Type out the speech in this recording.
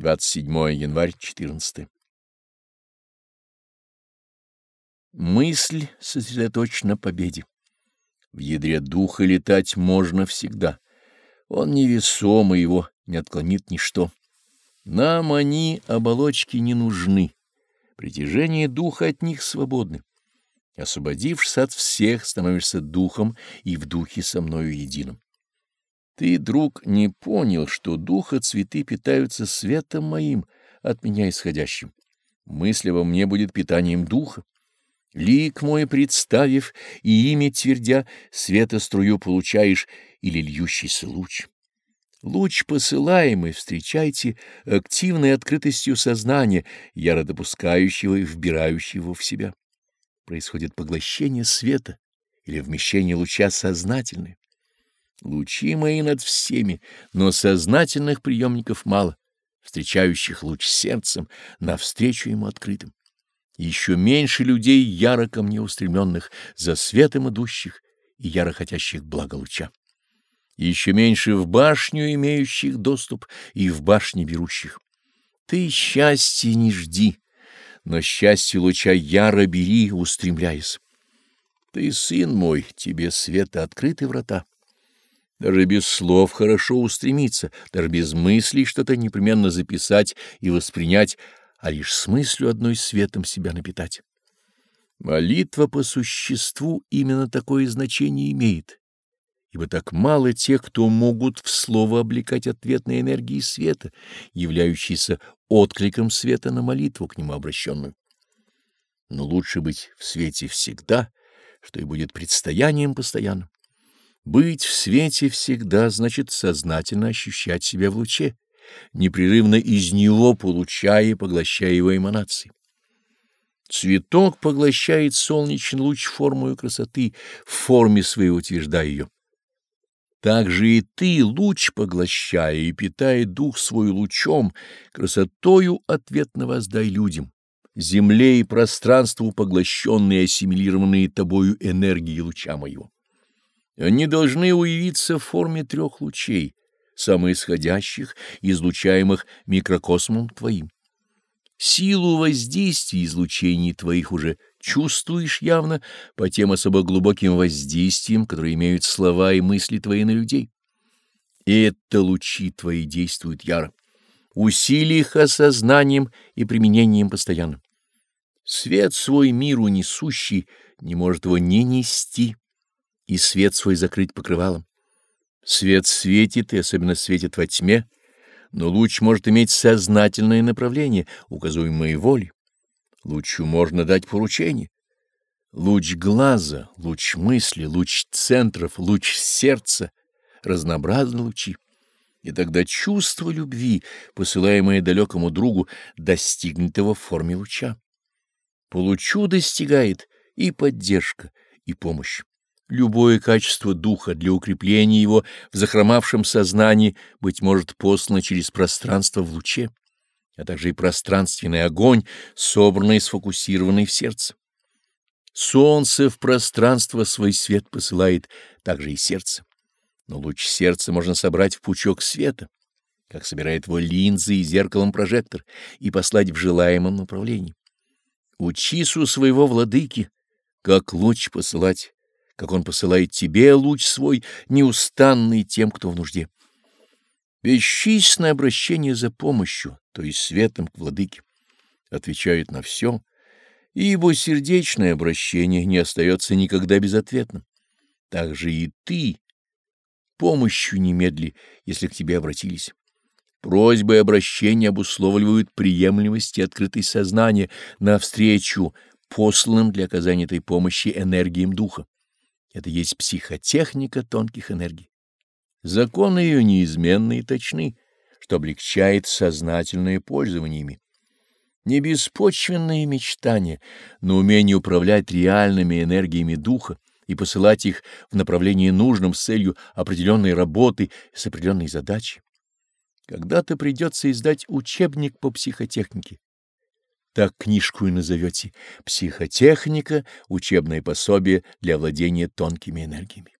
27 январь 14. Мысль сосредоточена победе. В ядре духа летать можно всегда. Он невесомый, его не отклонит ничто. Нам они, оболочки, не нужны. Притяжение духа от них свободны. Освободившись от всех, становишься духом и в духе со мною единым. Ты, друг, не понял, что духа цветы питаются светом моим, от меня исходящим. Мысль во мне будет питанием духа. Лик мой представив и имя твердя, света струю получаешь или льющийся луч. Луч посылаемый встречайте активной открытостью сознания, яро допускающего и вбирающего в себя. Происходит поглощение света или вмещение луча сознательное. Лучи мои над всеми, но сознательных приемников мало, встречающих луч сердцем, навстречу ему открытым. Еще меньше людей, яро ко мне устремленных, за светом идущих и яро хотящих блага луча. Еще меньше в башню имеющих доступ и в башне берущих. Ты счастья не жди, но счастье луча яро бери, устремляясь. Ты, сын мой, тебе света открыты врата. Даже без слов хорошо устремиться, даже без мыслей что-то непременно записать и воспринять, а лишь с мыслью одной светом себя напитать. Молитва по существу именно такое значение имеет, ибо так мало тех, кто могут в слово облекать ответной энергии света, являющейся откликом света на молитву к нему обращенную. Но лучше быть в свете всегда, что и будет предстоянием постоянным. Быть в свете всегда значит сознательно ощущать себя в луче, непрерывно из него получая и поглощая его эманации. Цветок поглощает солнечный луч формою красоты, в форме своей утверждая ее. Так же и ты, луч поглощая и питая дух свой лучом, красотою ответно воздай людям, земле и пространству поглощенные и ассимилированные тобою энергии луча моего. Они должны уявиться в форме трех лучей, самоисходящих, излучаемых микрокосмом твоим. Силу воздействия излучений твоих уже чувствуешь явно по тем особо глубоким воздействиям, которые имеют слова и мысли твои на людей. И это лучи твои действуют яро. Усили их осознанием и применением постоянным. Свет свой миру несущий не может его не нести и свет свой закрыть покрывалом. Свет светит, и особенно светит во тьме, но луч может иметь сознательное направление, указуемое волей. Лучу можно дать поручение. Луч глаза, луч мысли, луч центров, луч сердца, разнообразны лучи. И тогда чувство любви, посылаемое далекому другу, достигнет его в форме луча. По лучу достигает и поддержка, и помощь. Любое качество духа для укрепления его в захромавшем сознании, быть может, послано через пространство в луче, а также и пространственный огонь, собранный и сфокусированный в сердце. Солнце в пространство свой свет посылает, также и сердце. Но луч сердца можно собрать в пучок света, как собирает его линзы и зеркалом прожектор, и послать в желаемом направлении. Учись у своего владыки, как луч посылать, как он посылает тебе луч свой, неустанный тем, кто в нужде. Бесчисленное обращение за помощью, то есть светом к владыке, отвечает на все, и его сердечное обращение не остается никогда безответным. Так же и ты помощью немедли, если к тебе обратились. Просьбы и обращения обусловливают приемлемость и открытость сознания навстречу посланным для оказания этой помощи энергиям духа. Это есть психотехника тонких энергий. Законы ее неизменны и точны, что облегчает сознательное пользование ими. Не беспочвенные мечтания, но умение управлять реальными энергиями духа и посылать их в направлении нужном с целью определенной работы с определенной задачей. Когда-то придется издать учебник по психотехнике, так книжку и назовете «Психотехника. Учебное пособие для владения тонкими энергиями».